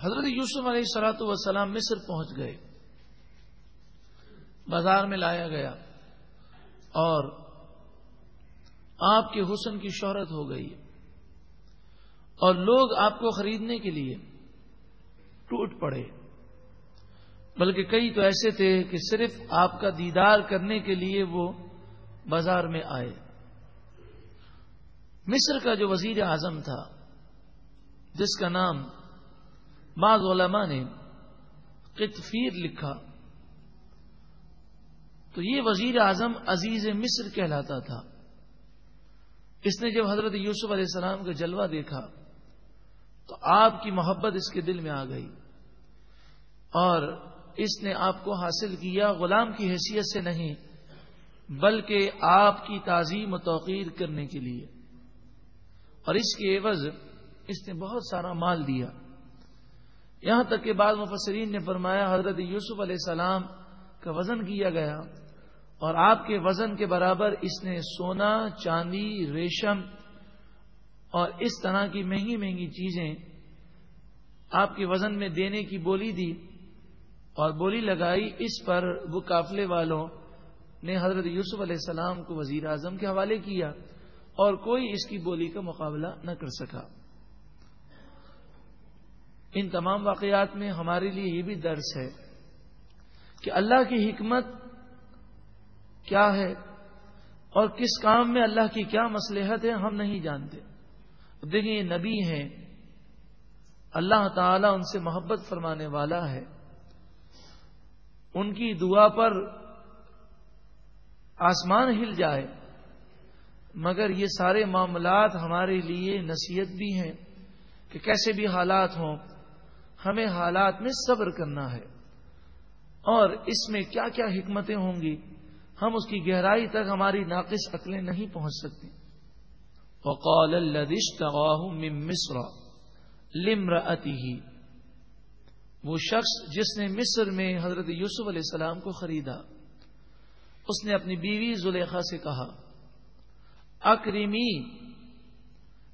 حضرت یوسف علیہ سلاۃ وسلام مصر پہنچ گئے۔ بازار میں لایا گیا اور آپ کے حسن کی شہرت ہو گئی۔ اور لوگ آپ کو خریدنے کے لیے ٹوٹ پڑے۔ بلکہ کئی تو ایسے تھے کہ صرف آپ کا دیدار کرنے کے لیے وہ بازار میں آئے۔ مصر کا جو وزیر اعظم تھا، جس کا نام بعض علماء نے قطفیر لکھا تو یہ وزیر اعظم عزیز مصر کہلاتا تھا۔ اس نے جب حضرت یوسف علیہ السلام کا جلوہ دیکھا تو آپ کی محبت اس کے دل میں آ گئی اور اس نے آپ کو حاصل کیا غلام کی حیثیت سے نہیں، بلکہ آپ کی تعظیم و توقیر کرنے کے لیے۔ اور اس کے عوض اس نے بہت سارا مال دیا۔ یہاں تک کہ بعض مفسرین نے فرمایا حضرت یوسف علیہ السلام کا وزن کیا گیا اور آپ کے وزن کے برابر اس نے سونا، چاندی، ریشم اور اس طرح کی مہنگی مہنگی چیزیں آپ کے وزن میں دینے کی بولی دی اور بولی لگائی، اس پر وہ قافلے والوں نے حضرت یوسف علیہ السلام کو وزیر اعظم کے حوالے کیا اور کوئی اس کی بولی کا مقابلہ نہ کر سکا۔ ان تمام واقعات میں ہمارے لیے یہ بھی درس ہے کہ اللہ کی حکمت کیا ہے اور کس کام میں اللہ کی کیا مسلحت ہے ہم نہیں جانتے۔ دیکھیں یہ نبی ہیں، اللہ تعالیٰ ان سے محبت فرمانے والا ہے۔ ان کی دعا پر آسمان ہل جائے، مگر یہ سارے معاملات ہمارے لیے نصیحت بھی ہیں کہ کیسے بھی حالات ہوں ہمیں حالات میں صبر کرنا ہے۔ اور اس میں کیا کیا حکمتیں ہوں گی؟ ہم اس کی گہرائی تک ہماری ناقص عقلیں نہیں پہنچ سکتی۔ وقال من مصر لمرأته وہ شخص جس نے مصر میں حضرت یوسف علیہ السلام کو خریدا۔ اس نے اپنی بیوی زلیخا سے کہا، اکریمی،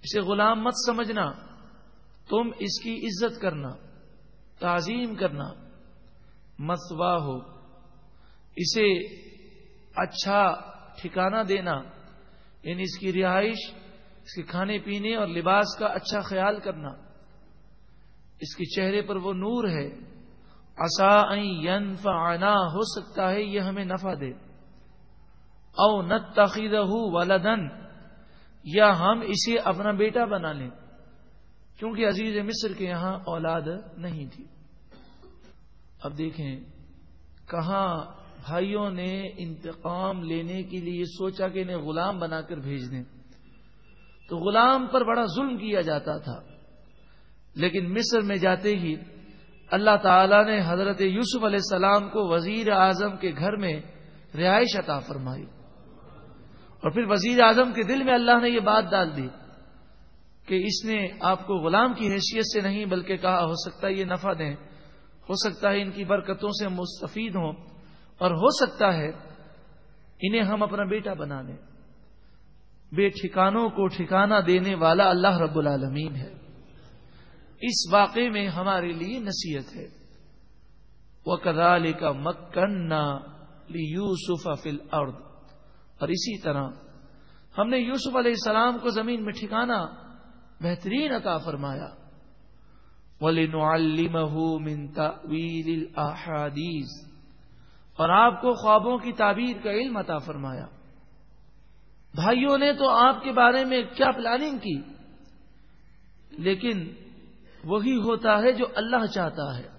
اسے غلام مت سمجھنا، تم اس کی عزت کرنا۔ تعظیم کرنا مسوا ہو، اسے اچھا ٹھکانہ دینا یعنی اس کی رہائش، اس کے کھانے پینے اور لباس کا اچھا خیال کرنا۔ اس کے چہرے پر وہ نور ہے۔ ین فنا ہو سکتا ہے یہ ہمیں نفع دے۔ او نت تخیر ولدن یا ہم اسے اپنا بیٹا بنا لیں۔ کیونکہ عزیز مصر کے یہاں اولاد نہیں تھی۔ اب دیکھیں، کہاں بھائیوں نے انتقام لینے کے لیے سوچا کہ انہیں غلام بنا کر بھیج دیں۔ تو غلام پر بڑا ظلم کیا جاتا تھا۔ لیکن مصر میں جاتے ہی اللہ تعالی نے حضرت یوسف علیہ السلام کو وزیر اعظم کے گھر میں رہائش عطا فرمائی۔ اور پھر وزیر اعظم کے دل میں اللہ نے یہ بات ڈال دی کہ اس نے آپ کو غلام کی حیثیت سے نہیں بلکہ کہا، ہو سکتا ہے یہ نفع دیں۔ ہو سکتا ہے ان کی برکتوں سے مستفید ہوں اور ہو سکتا ہے انہیں ہم اپنا بیٹا بنا لیں۔ بے ٹھکانوں کو ٹھکانہ دینے والا اللہ رب العالمین ہے۔ اس واقعے میں ہمارے لیے نصیحت ہے۔ وہ کدال کا مکنا یوسف فل ارد اور اسی طرح ہم نے یوسف علیہ السلام کو زمین میں ٹھکانا بہترین عطا فرمایا۔ احادیز اور آپ کو خوابوں کی تعبیر کا علم عطا فرمایا۔ بھائیوں نے تو آپ کے بارے میں کیا پلاننگ کی؟ لیکن وہی ہوتا ہے جو اللہ چاہتا ہے۔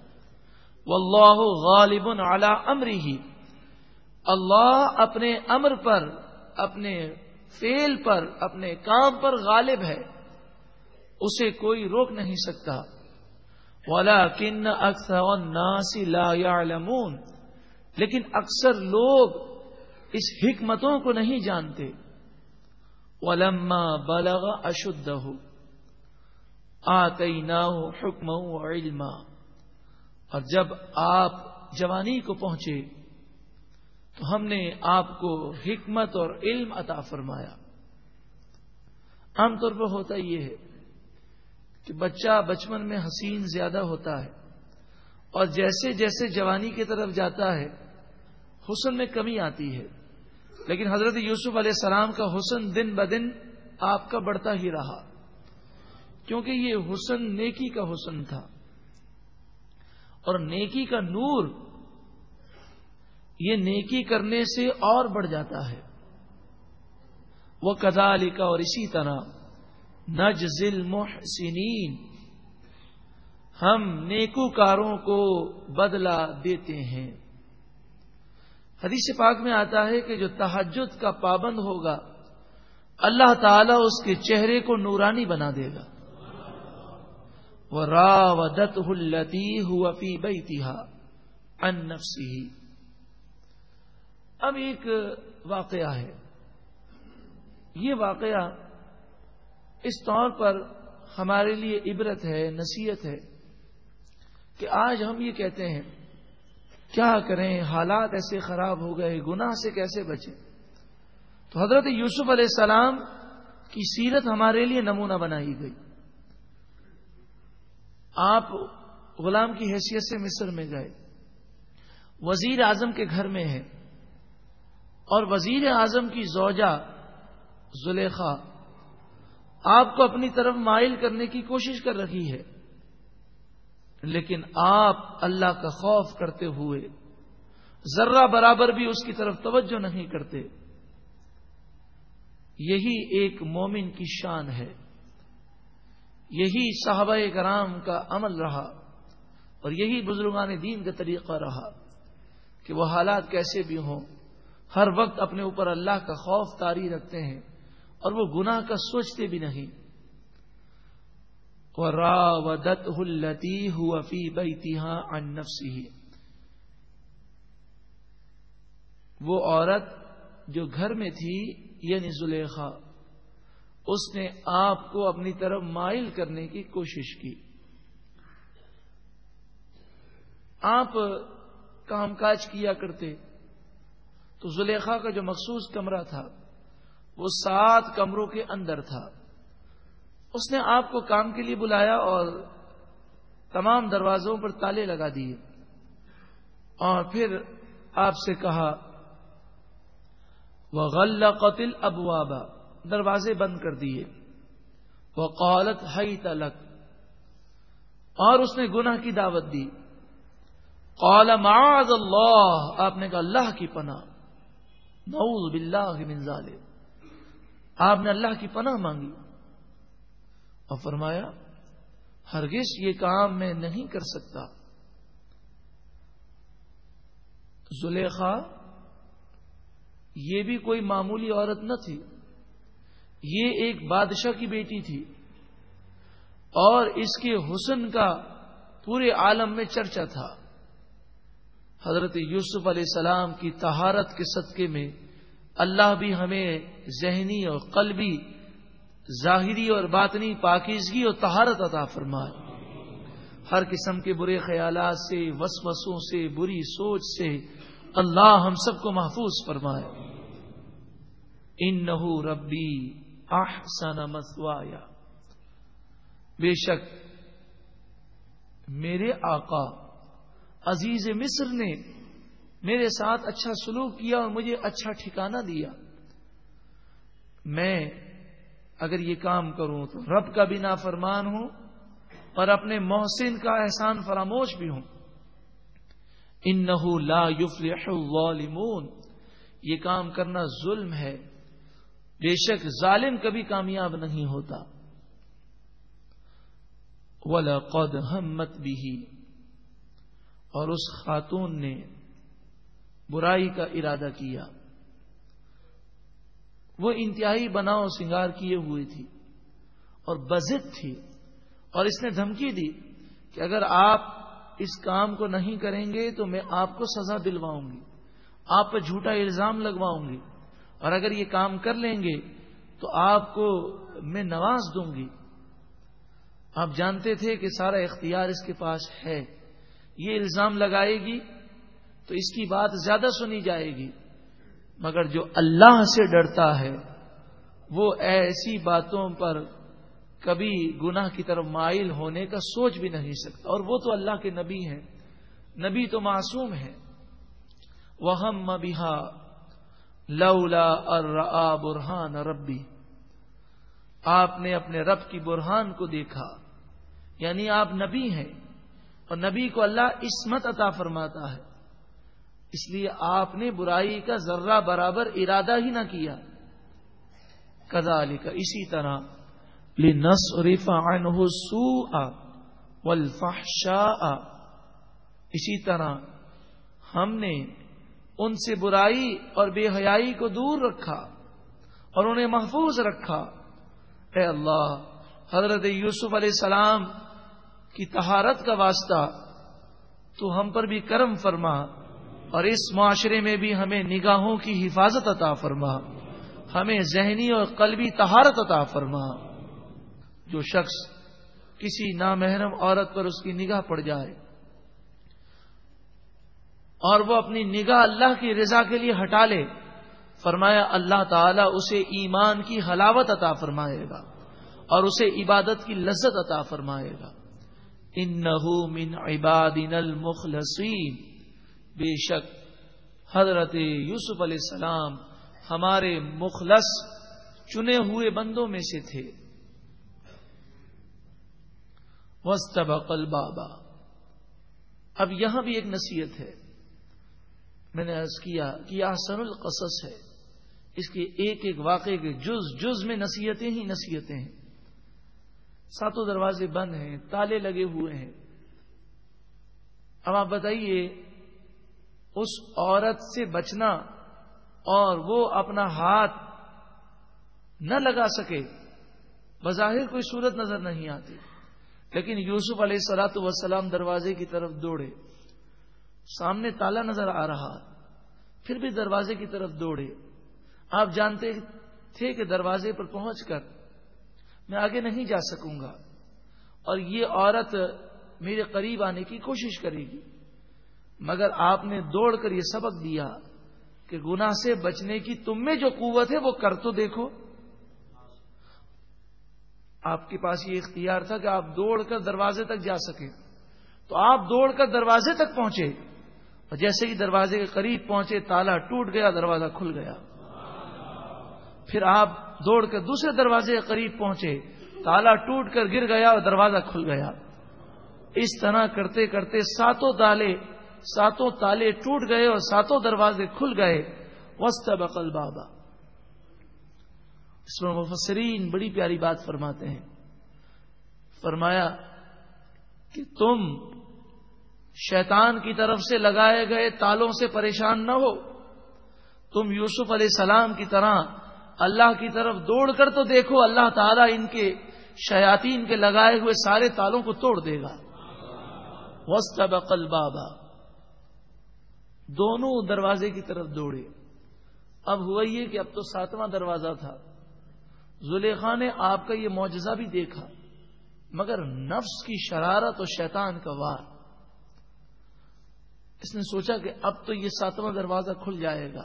واللہ غالب علی امری ہی اللہ اپنے امر پر، اپنے فیل پر، اپنے کام پر غالب ہے۔ اسے کوئی روک نہیں سکتا۔ والا کن اکثر لا يعلمون۔ لیکن اکثر لوگ اس حکمتوں کو نہیں جانتے۔ ولما بلغ اشدھ آتینا حکم علم اور جب آپ جوانی کو پہنچے، تو ہم نے آپ کو حکمت اور علم عطا فرمایا۔ عام طور پر ہوتا یہ ہے کہ بچہ بچپن میں حسین زیادہ ہوتا ہے اور جیسے جیسے جوانی کی طرف جاتا ہے، حسن میں کمی آتی ہے۔ لیکن حضرت یوسف علیہ السلام کا حسن دن بدن آپ کا بڑھتا ہی رہا۔ کیونکہ یہ حسن نیکی کا حسن تھا۔ اور نیکی کا نور یہ نیکی کرنے سے اور بڑھ جاتا ہے۔ وہ کدا کا اور اسی طرح۔ نج ذل محسنین ہم نیکوکاروں کو بدلا دیتے ہیں۔ حدیث پاک میں آتا ہے کہ جو تحجد کا پابند ہوگا، اللہ تعالیٰ اس کے چہرے کو نورانی بنا دے گا۔ وہ را دت ہلتی ہوا فی بئی انفسی اب ایک واقعہ ہے۔ یہ واقعہ اس طور پر ہمارے لیے عبرت ہے، نصیحت ہے کہ آج ہم یہ کہتے ہیں، کیا کریں؟ حالات ایسے خراب ہو گئے، گناہ سے کیسے بچے تو حضرت یوسف علیہ السلام کی سیرت ہمارے لیے نمونہ بنائی گئی۔ آپ غلام کی حیثیت سے مصر میں گئے۔ وزیر اعظم کے گھر میں ہیں اور وزیر اعظم کی زوجہ زلیخا آپ کو اپنی طرف مائل کرنے کی کوشش کر رہی ہے۔ لیکن آپ اللہ کا خوف کرتے ہوئے ذرہ برابر بھی اس کی طرف توجہ نہیں کرتے۔ یہی ایک مومن کی شان ہے۔ یہی صحابہ کرام کا عمل رہا۔ اور یہی بزرگان دین کا طریقہ رہا کہ وہ حالات کیسے بھی ہوں، ہر وقت اپنے اوپر اللہ کا خوف تاری رکھتے ہیں۔ اور وہ گناہ کا سوچتے بھی نہیں۔ التی ہوا فی بیتها عن نفسه۔ وہ عورت جو گھر میں تھی یعنی زلیخا، اس نے آپ کو اپنی طرف مائل کرنے کی کوشش کی۔ آپ کام کاج کیا کرتے۔ تو زلیخا کا جو مخصوص کمرہ تھا وہ سات کمروں کے اندر تھا۔ اس نے آپ کو کام کے لیے بلایا اور تمام دروازوں پر تالے لگا دیے۔ اور پھر آپ سے کہا وہ غل قتل ابوابا دروازے بند کر دیے۔ وہ قالت ہئی تلک اور اس نے گناہ کی دعوت دی۔ قال معاذ اللہ آپ نے کہا، اللہ کی پناہ۔ نعوذ باللہ من ظالم آپ نے اللہ کی پناہ مانگی اور فرمایا، ہرگز یہ کام میں نہیں کر سکتا۔ زلیخا، یہ بھی کوئی معمولی عورت نہ تھی۔ یہ ایک بادشاہ کی بیٹی تھی اور اس کے حسن کا پورے عالم میں چرچا تھا۔ حضرت یوسف علیہ السلام کی تہارت کے صدقے میں اللہ بھی ہمیں ذہنی اور قلبی، ظاہری اور باطنی پاکیزگی اور تہارت عطا فرمائے۔ ہر قسم کے برے خیالات سے، وسوسوں سے، بری سوچ سے اللہ ہم سب کو محفوظ فرمائے۔ ان نہ ربی آحسن مسوایا۔ بے شک میرے آقا عزیز مصر نے میرے ساتھ اچھا سلوک کیا اور مجھے اچھا ٹھکانہ دیا۔ میں اگر یہ کام کروں تو رب کا بھی نافرمان ہوں اور اپنے محسن کا احسان فراموش بھی ہوں۔ ان لا الظالمون۔ یہ کام کرنا ظلم ہے۔ بے شک ظالم کبھی کامیاب نہیں ہوتا۔ ولا قد ہمت بھی اور اس خاتون نے برائی کا ارادہ کیا۔ وہ انتہائی بناؤ سنگار کیے ہوئے تھی اور بزد تھی اور اس نے دھمکی دی کہ اگر آپ اس کام کو نہیں کریں گے تو میں آپ کو سزا دلواؤں گی، آپ پر جھوٹا الزام لگواؤں گی اور اگر یہ کام کر لیں گے تو آپ کو میں نواز دوں گی۔ آپ جانتے تھے کہ سارا اختیار اس کے پاس ہے، یہ الزام لگائے گی تو اس کی بات زیادہ سنی جائے گی۔ مگر جو اللہ سے ڈرتا ہے، وہ ایسی باتوں پر کبھی گناہ کی طرف مائل ہونے کا سوچ بھی نہیں سکتا۔ اور وہ تو اللہ کے نبی ہیں۔ نبی تو معصوم ہے وہ ہم مبیحا لولا اور برہان ربی آپ نے اپنے رب کی برہان کو دیکھا۔ یعنی آپ نبی ہیں۔ اور نبی کو اللہ عصمت عطا فرماتا ہے۔ اس لیے آپ نے برائی کا ذرہ برابر ارادہ ہی نہ کیا۔ کدا علی کا اسی طرح سو آ اسی طرح، ہم نے ان سے برائی اور بے حیائی کو دور رکھا اور انہیں محفوظ رکھا۔ اے اللہ، حضرت یوسف علیہ السلام کی تہارت کا واسطہ تو ہم پر بھی کرم فرما۔ اور اس معاشرے میں بھی ہمیں نگاہوں کی حفاظت عطا فرما، ہمیں ذہنی اور قلبی تہارت عطا فرما۔ جو شخص کسی نامحرم عورت پر اس کی نگاہ پڑ جائے اور وہ اپنی نگاہ اللہ کی رضا کے لیے ہٹا لے، فرمایا اللہ تعالیٰ اسے ایمان کی حلاوت عطا فرمائے گا اور اسے عبادت کی لذت عطا فرمائے گا۔ ان من عبادن المخلصین۔ بے شک حضرت یوسف علیہ السلام ہمارے مخلص چنے ہوئے بندوں میں سے تھے۔ بابا اب یہاں بھی ایک نصیحت ہے۔ میں نے عرض کیا کہ آسن القصص ہے۔ اس کے ایک ایک واقعے کے جز جز میں نصیحتیں ہی نصیحتیں ہیں۔ ساتوں دروازے بند ہیں، تالے لگے ہوئے ہیں۔ اب آپ بتائیے اس عورت سے بچنا اور وہ اپنا ہاتھ نہ لگا سکے، بظاہر کوئی صورت نظر نہیں آتی۔ لیکن یوسف علیہ سلاۃ وسلام دروازے کی طرف دوڑے۔ سامنے تالا نظر آ رہا، پھر بھی دروازے کی طرف دوڑے۔ آپ جانتے تھے کہ دروازے پر پہنچ کر میں آگے نہیں جا سکوں گا، اور یہ عورت میرے قریب آنے کی کوشش کرے گی۔ مگر آپ نے دوڑ کر یہ سبق دیا کہ گناہ سے بچنے کی تم میں جو قوت ہے وہ کر تو دیکھو۔ آپ کے پاس یہ اختیار تھا کہ آپ دوڑ کر دروازے تک جا سکیں۔ تو آپ دوڑ کر دروازے تک پہنچے۔ اور جیسے ہی دروازے کے قریب پہنچے، تالا ٹوٹ گیا، دروازہ کھل گیا۔ پھر آپ دوڑ کر دوسرے دروازے کے قریب پہنچے۔ تالا ٹوٹ کر گر گیا اور دروازہ کھل گیا۔ اس طرح کرتے کرتے ساتوں تالے ساتوں تالے ٹوٹ گئے اور ساتوں دروازے کھل گئے۔ وسط بقل بابا اس میں مفسرین بڑی پیاری بات فرماتے ہیں۔ فرمایا کہ تم شیطان کی طرف سے لگائے گئے تالوں سے پریشان نہ ہو۔ تم یوسف علیہ السلام کی طرح اللہ کی طرف دوڑ کر تو دیکھو، اللہ تعالیٰ ان کے شیاتین کے لگائے ہوئے سارے تالوں کو توڑ دے گا۔ وسط بقل بابا دونوں دروازے کی طرف دوڑے۔ اب ہوا یہ کہ اب تو ساتواں دروازہ تھا۔ زلیخا نے آپ کا یہ معجزہ بھی دیکھا، مگر نفس کی شرارت اور شیطان کا وار۔ اس نے سوچا کہ اب تو یہ ساتواں دروازہ کھل جائے گا۔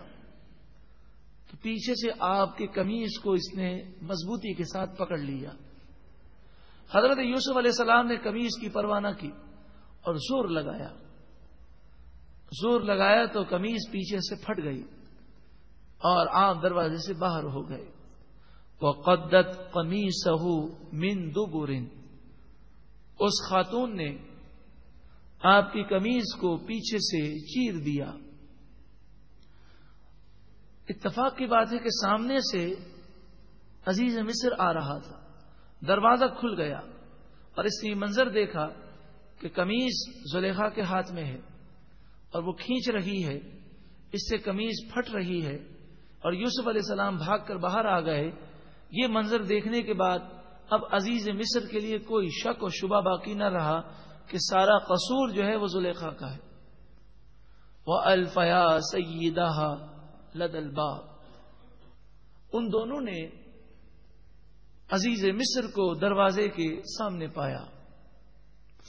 تو پیچھے سے آپ کی کمیز کو اس نے مضبوطی کے ساتھ پکڑ لیا۔ حضرت یوسف علیہ السلام نے کمیز کی پروانہ کی اور زور لگایا۔ زور لگایا تو کمیز پیچھے سے پھٹ گئی اور آپ دروازے سے باہر ہو گئے۔ وہ قدت قمی سہو من دبرن۔ اس خاتون نے آپ کی کمیز کو پیچھے سے چیر دیا۔ اتفاق کی بات ہے کہ سامنے سے عزیز مصر آ رہا تھا۔ دروازہ کھل گیا اور اس نے منظر دیکھا کہ کمیز زلیخا کے ہاتھ میں ہے۔ اور وہ کھینچ رہی ہے، اس سے کمیز پھٹ رہی ہے اور یوسف علیہ السلام بھاگ کر باہر آ گئے۔ یہ منظر دیکھنے کے بعد اب عزیز مصر کے لیے کوئی شک و شبہ باقی نہ رہا کہ سارا قصور جو ہے وہ زلیخا کا ہے۔ وہ الفیا سیدہ لد الباب ان دونوں نے عزیز مصر کو دروازے کے سامنے پایا۔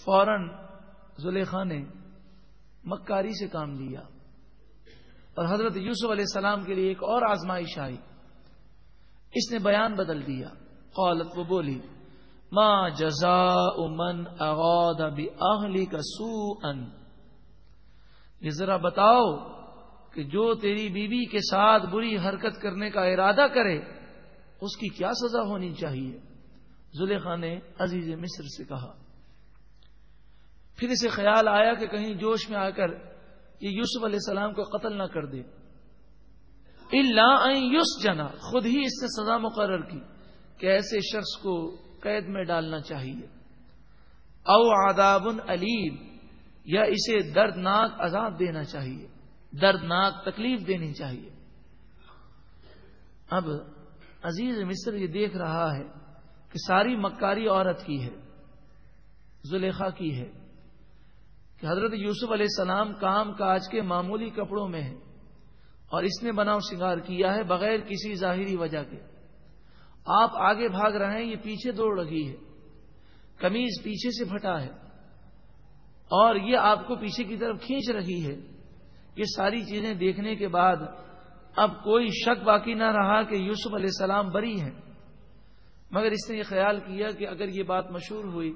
فوراً زلیخا نے مکاری سے کام لیا۔ اور حضرت یوسف علیہ السلام کے لیے ایک اور آزمائش آئی۔ اس نے بیان بدل دیا۔ قالت وہ بولی ماں جزا امن اغاد اہلی کا سو ان یہ ذرا بتاؤ کہ جو تیری بیوی کے ساتھ بری حرکت کرنے کا ارادہ کرے، اس کی کیا سزا ہونی چاہیے؟ زلیخا نے عزیز مصر سے کہا۔ پھر اسے خیال آیا کہ کہیں جوش میں آ کر یہ یوسف علیہ السلام کو قتل نہ کر دے۔ اللہ یوس جنا خود ہی اس نے سزا مقرر کی کہ ایسے شخص کو قید میں ڈالنا چاہیے۔ او آداب علیم یا اسے دردناک عذاب دینا چاہیے، دردناک تکلیف دینی چاہیے۔ اب عزیز مصر یہ دیکھ رہا ہے کہ ساری مکاری عورت کی ہے، زلیخا کی ہے۔ کہ حضرت یوسف علیہ السلام کام کاج کے معمولی کپڑوں میں ہے اور اس نے بناؤ شنگار کیا ہے بغیر کسی ظاہری وجہ کے۔ آپ آگے بھاگ رہے ہیں، یہ پیچھے دوڑ رہی ہے۔ کمیز پیچھے سے پھٹا ہے۔ اور یہ آپ کو پیچھے کی طرف کھینچ رہی ہے۔ یہ ساری چیزیں دیکھنے کے بعد اب کوئی شک باقی نہ رہا کہ یوسف علیہ السلام بری ہیں۔ مگر اس نے یہ خیال کیا کہ اگر یہ بات مشہور ہوئی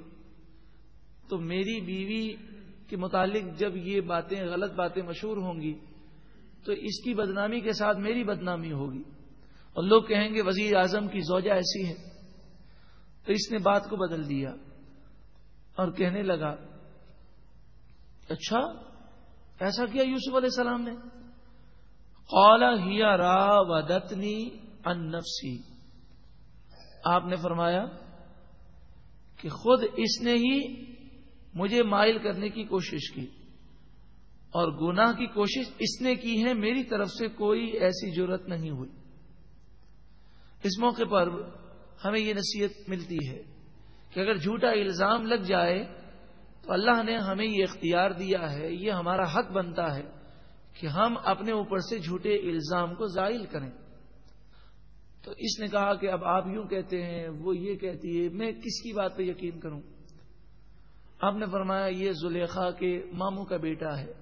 تو میری بیوی کے متعلق جب یہ باتیں، غلط باتیں مشہور ہوں گی، تو اس کی بدنامی کے ساتھ میری بدنامی ہوگی۔ اور لوگ کہیں گے، وزیر اعظم کی زوجہ ایسی ہے۔ تو اس نے بات کو بدل دیا اور کہنے لگا اچھا ایسا کیا یوسف علیہ السلام نے؟ قالا ہیا را ودتنی ان نفسی۔ آپ نے فرمایا کہ خود اس نے ہی مجھے مائل کرنے کی کوشش کی اور گناہ کی کوشش اس نے کی ہے، میری طرف سے کوئی ایسی ضرورت نہیں ہوئی۔ اس موقع پر ہمیں یہ نصیحت ملتی ہے کہ اگر جھوٹا الزام لگ جائے تو اللہ نے ہمیں یہ اختیار دیا ہے، یہ ہمارا حق بنتا ہے کہ ہم اپنے اوپر سے جھوٹے الزام کو زائل کریں۔ تو اس نے کہا کہ اب آپ یوں کہتے ہیں، وہ یہ کہتی ہے، میں کس کی بات پہ یقین کروں؟ آپ نے فرمایا یہ زلیخا کے ماموں کا بیٹا ہے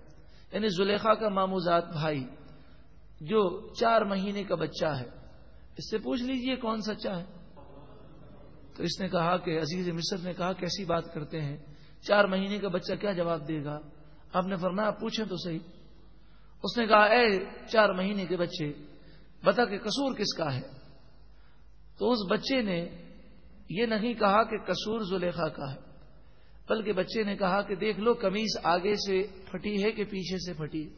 یعنی زلیخا کا مامو ذات بھائی جو چار مہینے کا بچہ ہے۔ اس سے پوچھ لیجیے کون سچا ہے۔ تو اس نے کہا کہ عزیز مصر نے کہا، کیسی بات کرتے ہیں؟ چار مہینے کا بچہ کیا جواب دے گا؟ آپ نے فرمایا پوچھیں تو صحیح۔ اس نے کہا، اے چار مہینے کے بچے، بتا کہ قصور کس کا ہے؟ تو اس بچے نے یہ نہیں کہا کہ قصور زلیخا کا ہے۔ بلکہ بچے نے کہا کہ دیکھ لو کمیز آگے سے پھٹی ہے کہ پیچھے سے پھٹی؟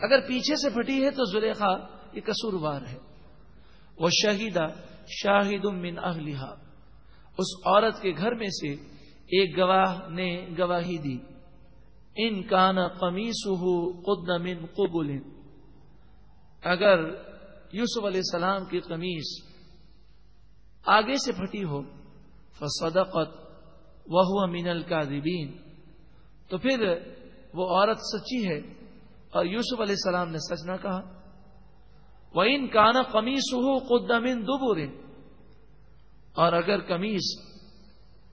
اگر پیچھے سے پھٹی ہے تو زلیخا، یہ قصوروار ہے۔ وہ شہیدہ شاہد من اہلیہ اس عورت کے گھر میں سے ایک گواہ نے گواہی دی۔ ان کا قمیص قد من قبول اگر یوسف علیہ السلام کی قمیص آگے سے پھٹی ہو، فصدقت وہ من القاذبین تو پھر وہ عورت سچی ہے اور یوسف علیہ السلام نے سچ نہ کہا۔ وہ ان کانا قمیص ہو قد من دبور اور اگر قمیص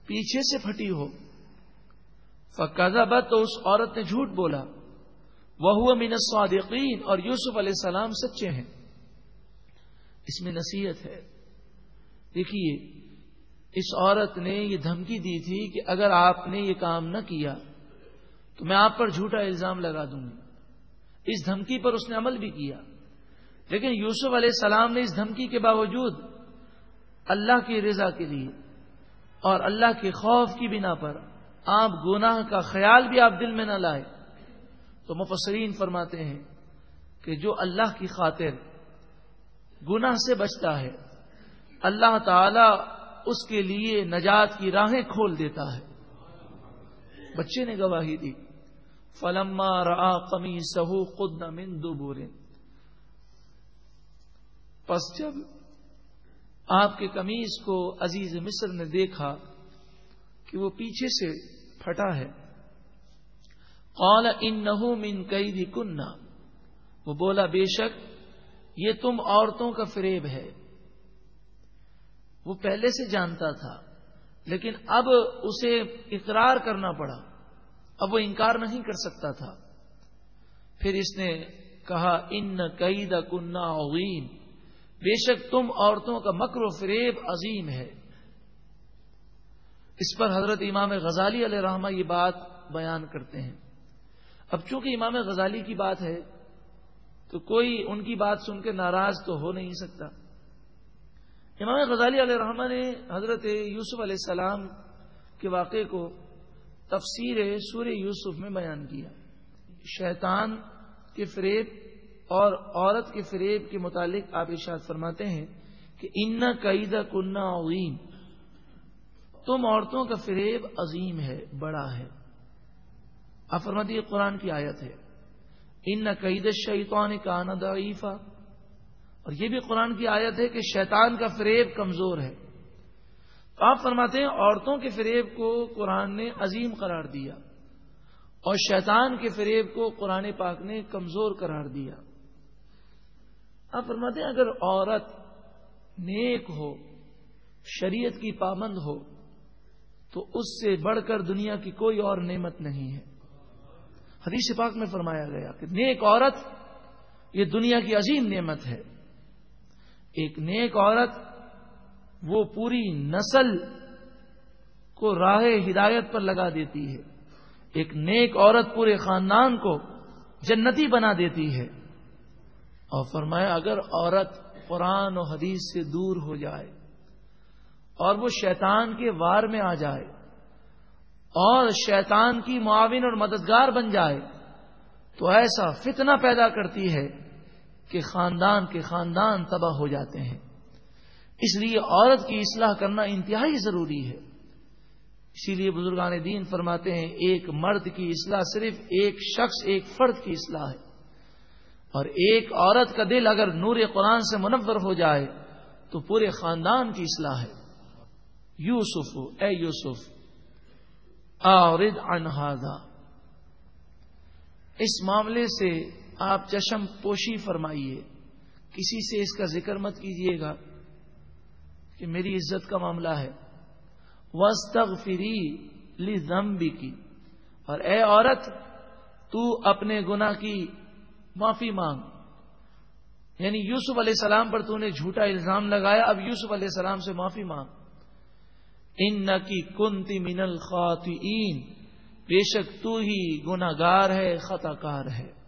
پیچھے سے پھٹی ہو فقضا تو اس عورت نے جھوٹ بولا۔ وہ من الصادقین۔ اور یوسف علیہ السلام سچے ہیں۔ اس میں نصیحت ہے۔ دیکھیے اس عورت نے یہ دھمکی دی تھی کہ اگر آپ نے یہ کام نہ کیا تو میں آپ پر جھوٹا الزام لگا دوں گی۔ اس دھمکی پر اس نے عمل بھی کیا۔ لیکن یوسف علیہ السلام نے اس دھمکی کے باوجود اللہ کی رضا کے لیے اور اللہ کے خوف کی بنا پر آپ گناہ کا خیال بھی آپ دل میں نہ لائے۔ تو مفسرین فرماتے ہیں کہ جو اللہ کی خاطر گناہ سے بچتا ہے، اللہ تعالی اس کے لیے نجات کی راہیں کھول دیتا ہے۔ بچے نے گواہی دی۔ فلما را کمی سہو خود نمن دو پس جب آپ کے کمیز کو عزیز مصر نے دیکھا کہ وہ پیچھے سے پھٹا ہے۔ قال ان من کئی بھی کننا وہ بولا، بے شک، یہ تم عورتوں کا فریب ہے۔ وہ پہلے سے جانتا تھا، لیکن اب اسے اقرار کرنا پڑا۔ اب وہ انکار نہیں کر سکتا تھا۔ پھر اس نے کہا، ان قید کنہ اوین بے شک تم عورتوں کا مکر و فریب عظیم ہے۔ اس پر حضرت امام غزالی علیہ رحمہ یہ بات بیان کرتے ہیں۔ اب چونکہ امام غزالی کی بات ہے، تو کوئی ان کی بات سن کے ناراض تو ہو نہیں سکتا۔ امام غزالی علیہ رحمٰ نے حضرت یوسف علیہ السلام کے واقعے کو تفسیر سور یوسف میں بیان کیا۔ شیطان کے فریب اور عورت کے فریب کے متعلق آپ ارشاد فرماتے ہیں کہ ان قید کنہ عظیم، تم عورتوں کا فریب عظیم ہے، بڑا ہے۔ آپ فرماتی قرآن کی آیت ہے۔ ان قید شیطان کا آنا ضعیفہ اور یہ بھی قرآن کی آیت ہے کہ شیطان کا فریب کمزور ہے۔ تو آپ فرماتے ہیں عورتوں کے فریب کو قرآن نے عظیم قرار دیا اور شیطان کے فریب کو قرآن پاک نے کمزور قرار دیا۔ آپ فرماتے ہیں اگر عورت نیک ہو، شریعت کی پابند ہو، تو اس سے بڑھ کر دنیا کی کوئی اور نعمت نہیں ہے۔ حدیث پاک میں فرمایا گیا کہ نیک عورت یہ دنیا کی عظیم نعمت ہے۔ ایک نیک عورت وہ پوری نسل کو راہ ہدایت پر لگا دیتی ہے۔ ایک نیک عورت پورے خاندان کو جنتی بنا دیتی ہے۔ اور فرمایا، اگر عورت قرآن و حدیث سے دور ہو جائے اور وہ شیطان کے وار میں آ جائے اور شیطان کی معاون اور مددگار بن جائے تو ایسا فتنہ پیدا کرتی ہے کہ خاندان کے خاندان تباہ ہو جاتے ہیں۔ اس لیے عورت کی اصلاح کرنا انتہائی ضروری ہے۔ اسی لیے بزرگان دین فرماتے ہیں، ایک مرد کی اصلاح صرف ایک شخص، ایک فرد کی اصلاح ہے۔ اور ایک عورت کا دل اگر نور قرآن سے منور ہو جائے، تو پورے خاندان کی اصلاح ہے۔ یوسف، اے یوسف آرد انہادا اس معاملے سے آپ چشم پوشی فرمائیے، کسی سے اس کا ذکر مت کیجیے گا کہ میری عزت کا معاملہ ہے۔ وسط فری کی اور اے عورت، تو اپنے گنا کی معافی مانگ۔ یعنی یوسف علیہ السلام پر تو نے جھوٹا الزام لگایا، اب یوسف علیہ السلام سے معافی مانگ۔ ان کی کنتی من الخاطئین بے شک تو ہی گناگار ہے خطا کار ہے۔